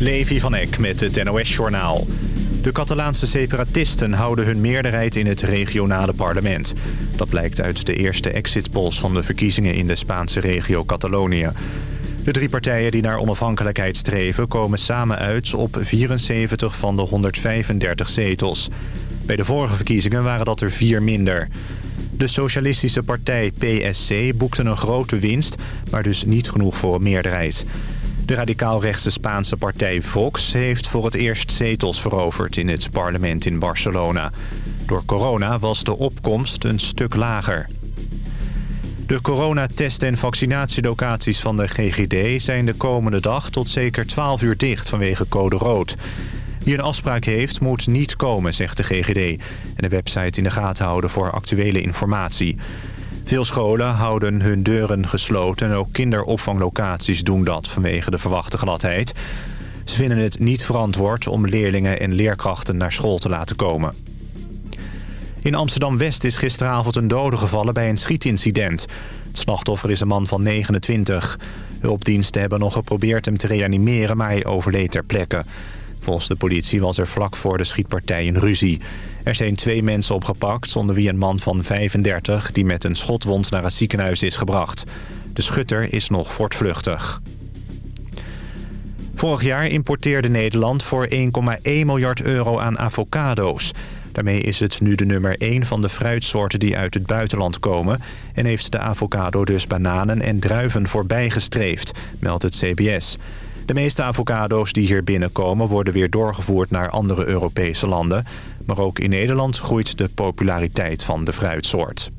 Levi van Eck met het NOS-journaal. De Catalaanse separatisten houden hun meerderheid in het regionale parlement. Dat blijkt uit de eerste exit polls van de verkiezingen in de Spaanse regio Catalonië. De drie partijen die naar onafhankelijkheid streven komen samen uit op 74 van de 135 zetels. Bij de vorige verkiezingen waren dat er vier minder. De socialistische partij PSC boekte een grote winst, maar dus niet genoeg voor een meerderheid. De radicaal-rechtse Spaanse partij Vox heeft voor het eerst zetels veroverd in het parlement in Barcelona. Door corona was de opkomst een stuk lager. De coronatest- en vaccinatielocaties van de GGD zijn de komende dag tot zeker 12 uur dicht vanwege code rood. Wie een afspraak heeft, moet niet komen, zegt de GGD. En de website in de gaten houden voor actuele informatie. Veel scholen houden hun deuren gesloten en ook kinderopvanglocaties doen dat vanwege de verwachte gladheid. Ze vinden het niet verantwoord om leerlingen en leerkrachten naar school te laten komen. In Amsterdam-West is gisteravond een dode gevallen bij een schietincident. Het slachtoffer is een man van 29. Hulpdiensten hebben nog geprobeerd hem te reanimeren, maar hij overleed ter plekke. Volgens de politie was er vlak voor de schietpartij een ruzie. Er zijn twee mensen opgepakt, onder wie een man van 35... die met een schotwond naar het ziekenhuis is gebracht. De schutter is nog voortvluchtig. Vorig jaar importeerde Nederland voor 1,1 miljard euro aan avocado's. Daarmee is het nu de nummer 1 van de fruitsoorten die uit het buitenland komen... en heeft de avocado dus bananen en druiven voorbijgestreefd, meldt het CBS... De meeste avocado's die hier binnenkomen worden weer doorgevoerd naar andere Europese landen. Maar ook in Nederland groeit de populariteit van de fruitsoort.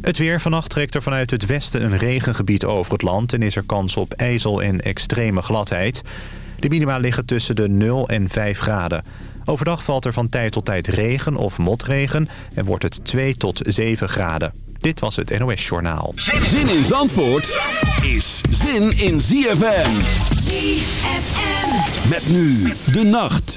Het weer vannacht trekt er vanuit het westen een regengebied over het land... en is er kans op ijzel en extreme gladheid. De minima liggen tussen de 0 en 5 graden. Overdag valt er van tijd tot tijd regen of motregen... en wordt het 2 tot 7 graden. Dit was het NOS Journaal. Zin in Zandvoort is zin in ZFM. Met nu de nacht.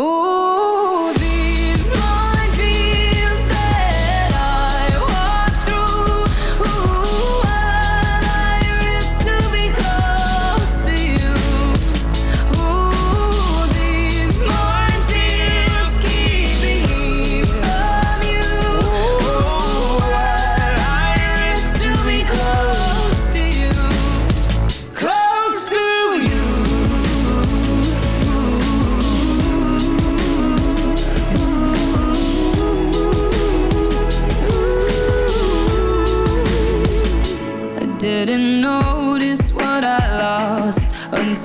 Ooh,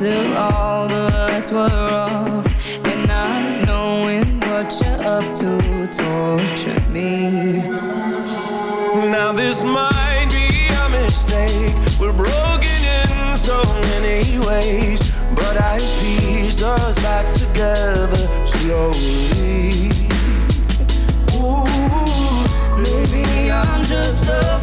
until all the lights were off, and not knowing what you're up to tortured me. Now this might be a mistake. We're broken in so many ways, but I piece us back together slowly. Ooh, maybe I'm just a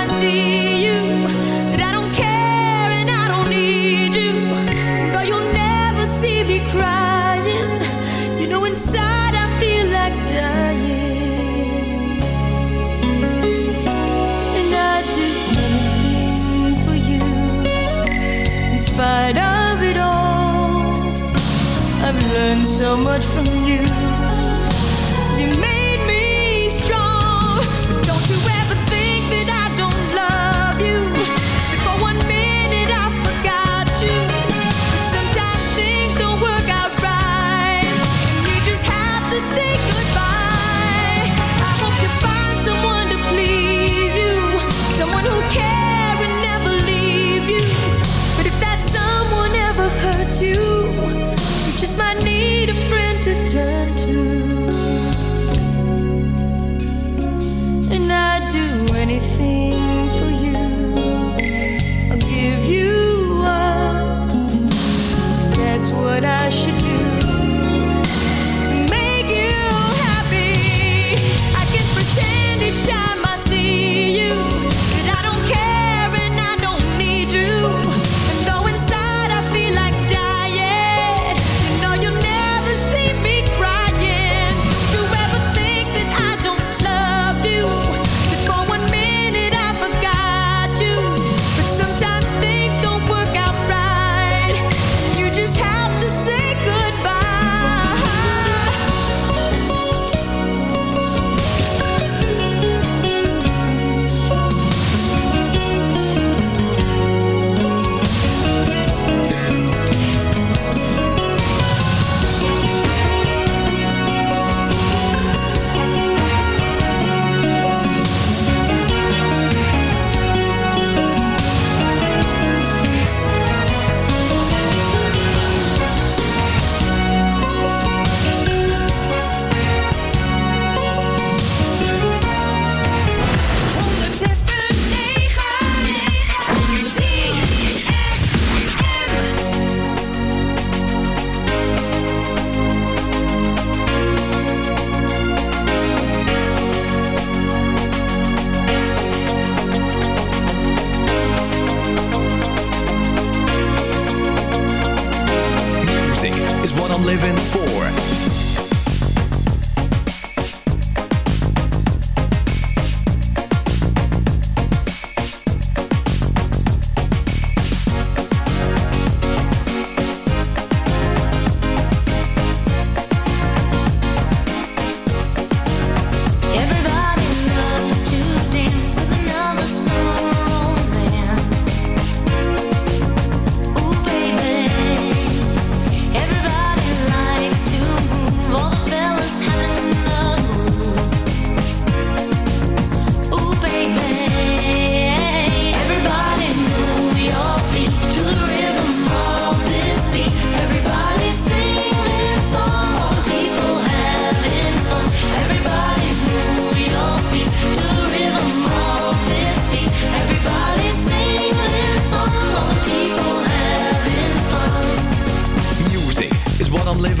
so much from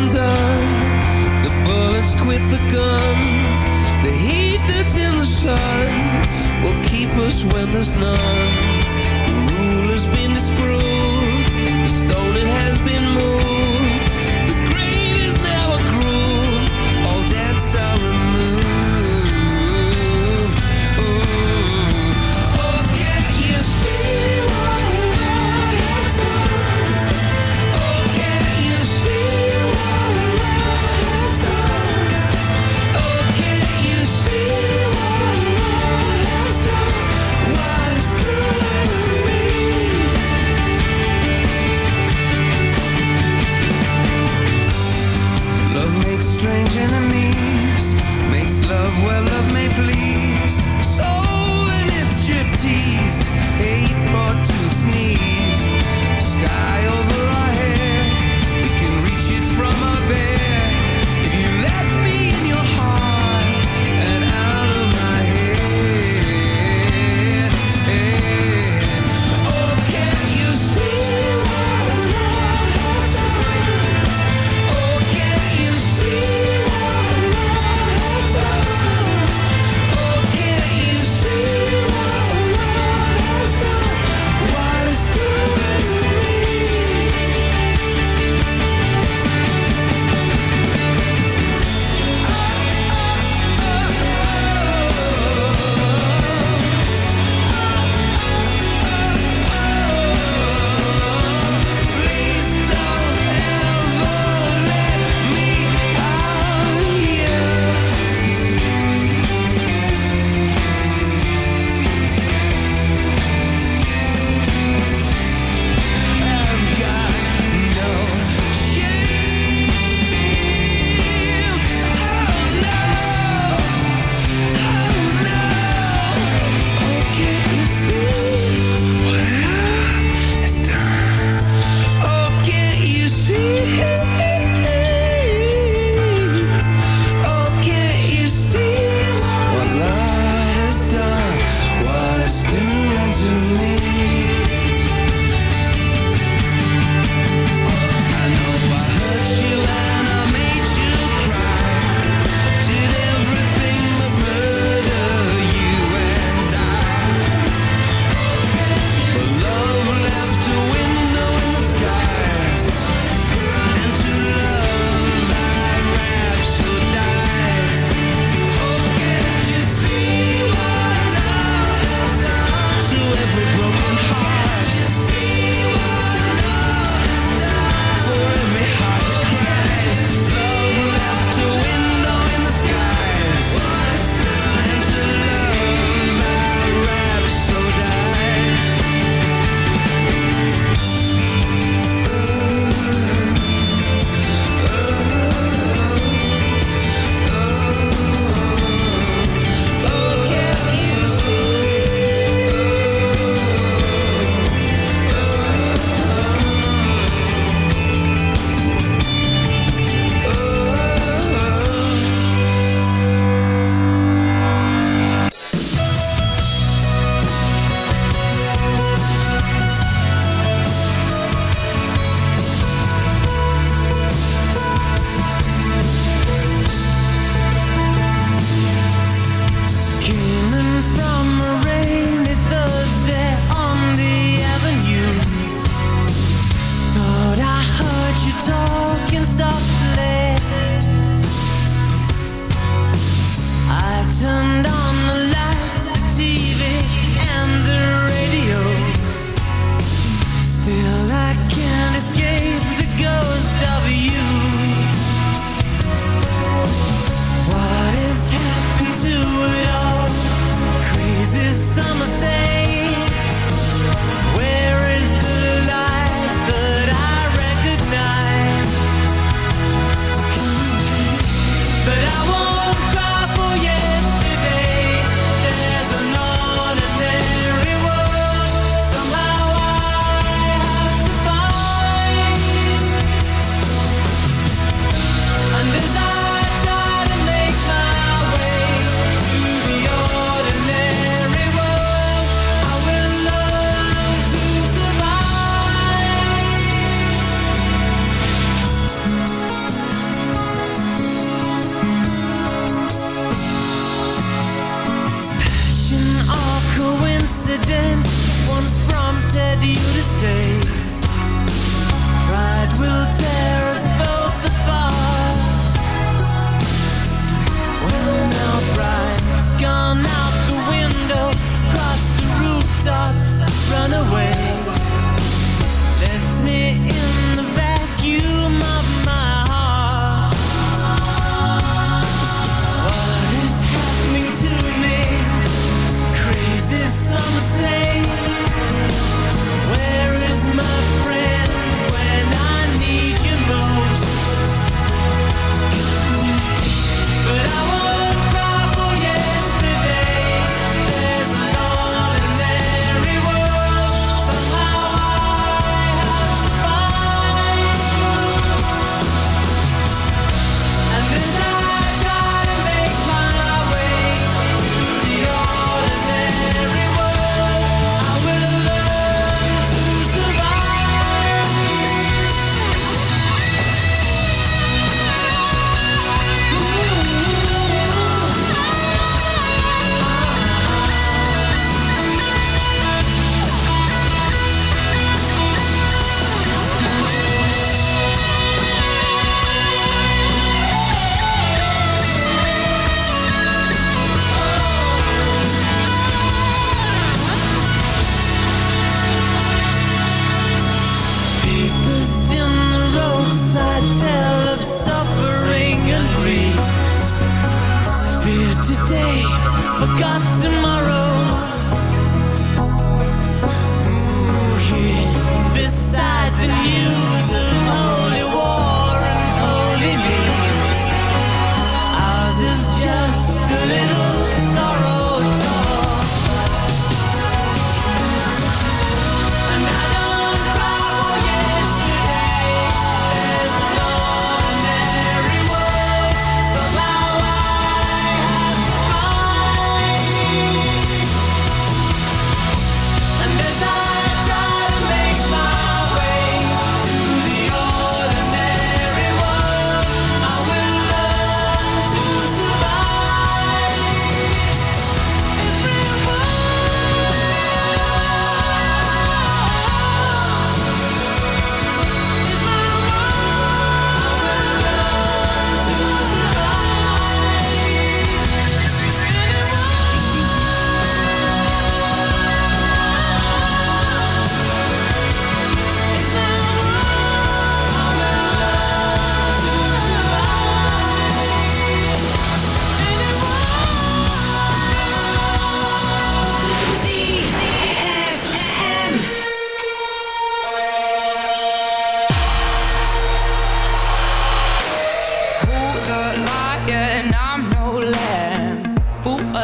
undone. The bullets quit the gun. The heat that's in the sun will keep us when there's none.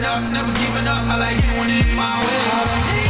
Up, never giving up. I like doing it my way.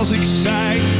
Als ik zei: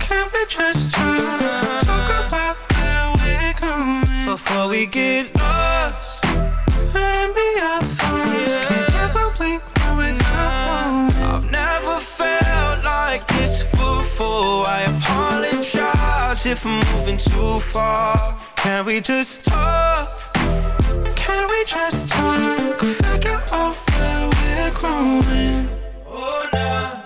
Can we just talk? Talk about where we're going before we get lost. And be our thoughts. Can't get what we want without one. I've never felt like this before. I apologize if I'm moving too far. Can we just talk? Can we just talk? Figure out where we're growing. Oh, nah.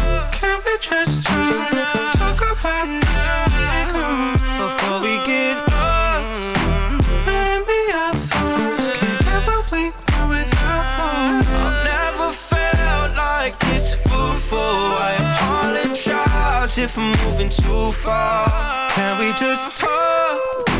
Just talk? About before we get lost. Can't get what we want without one. I've never felt like this before. I if I'm moving too far. Can we just talk?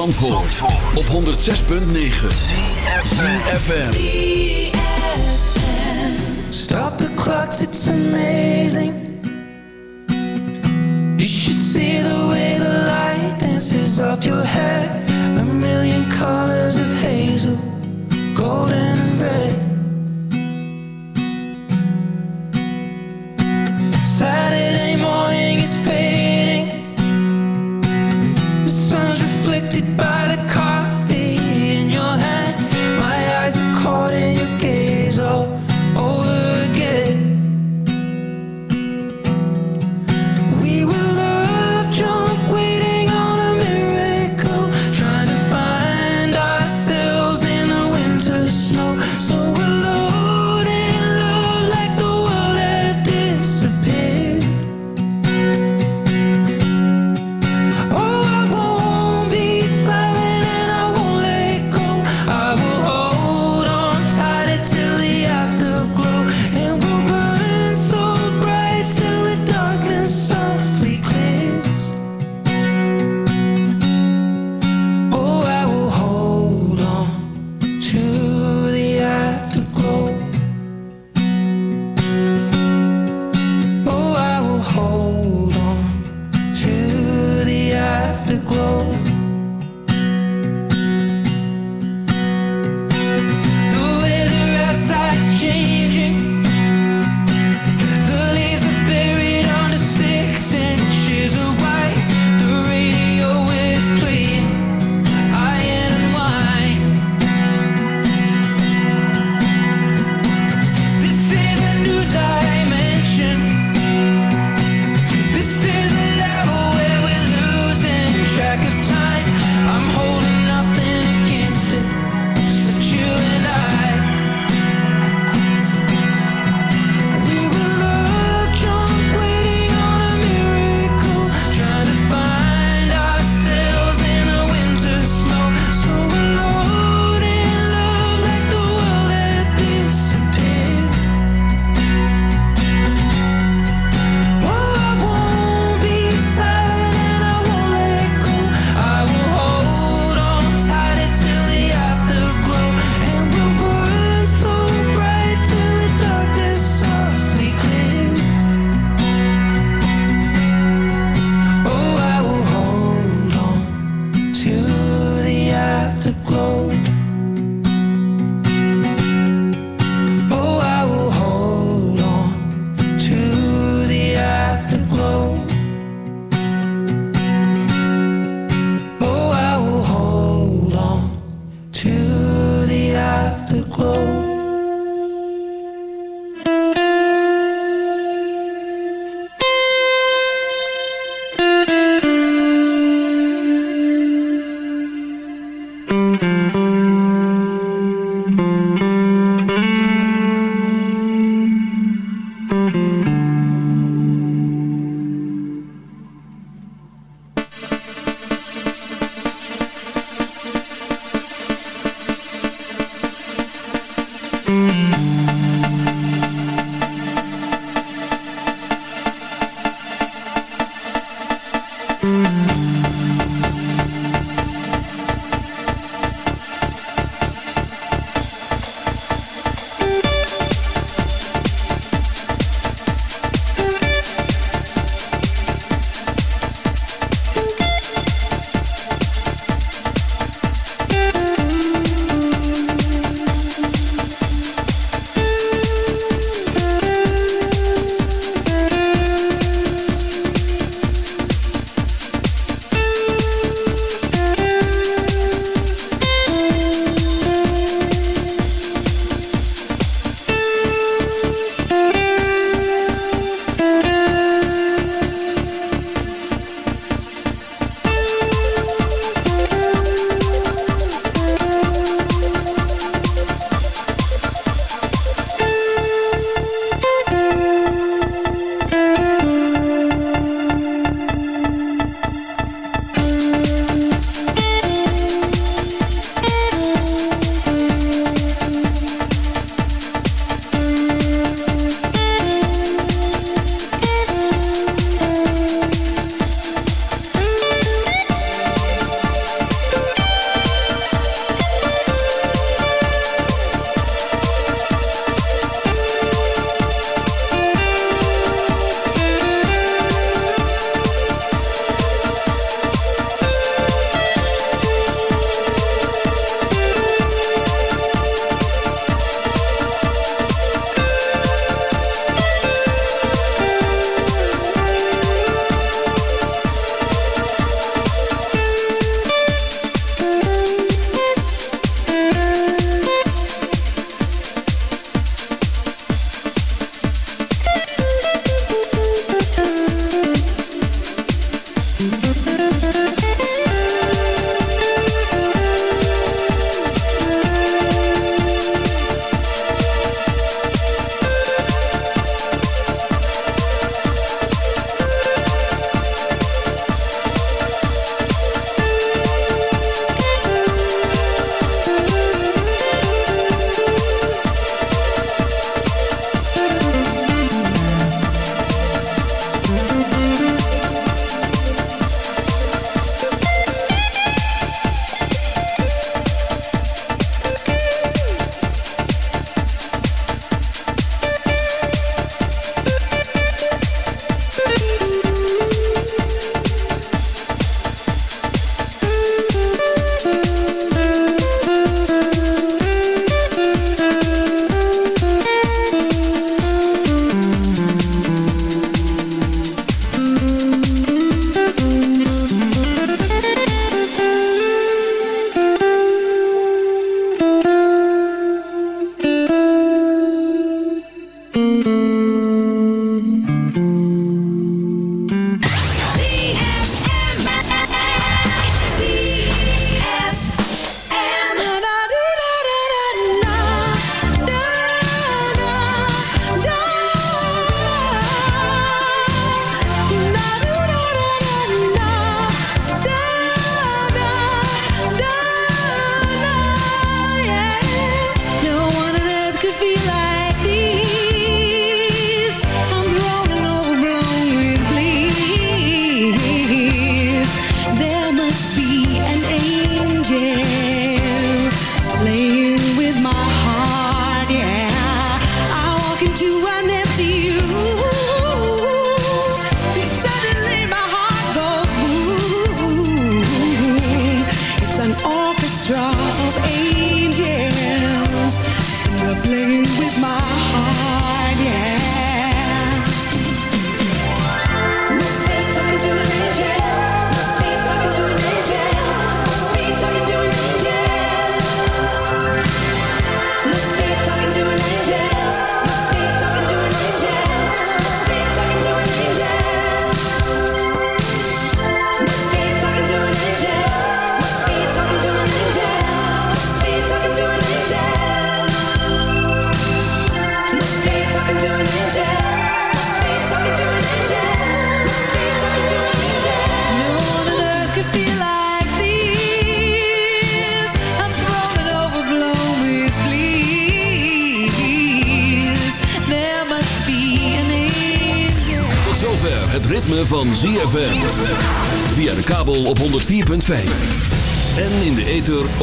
Zandvoort, Zandvoort. op 106.9 CFFM Stop the clocks, it's amazing You should see the way the light dances up your head. A million colors of hazel, golden and red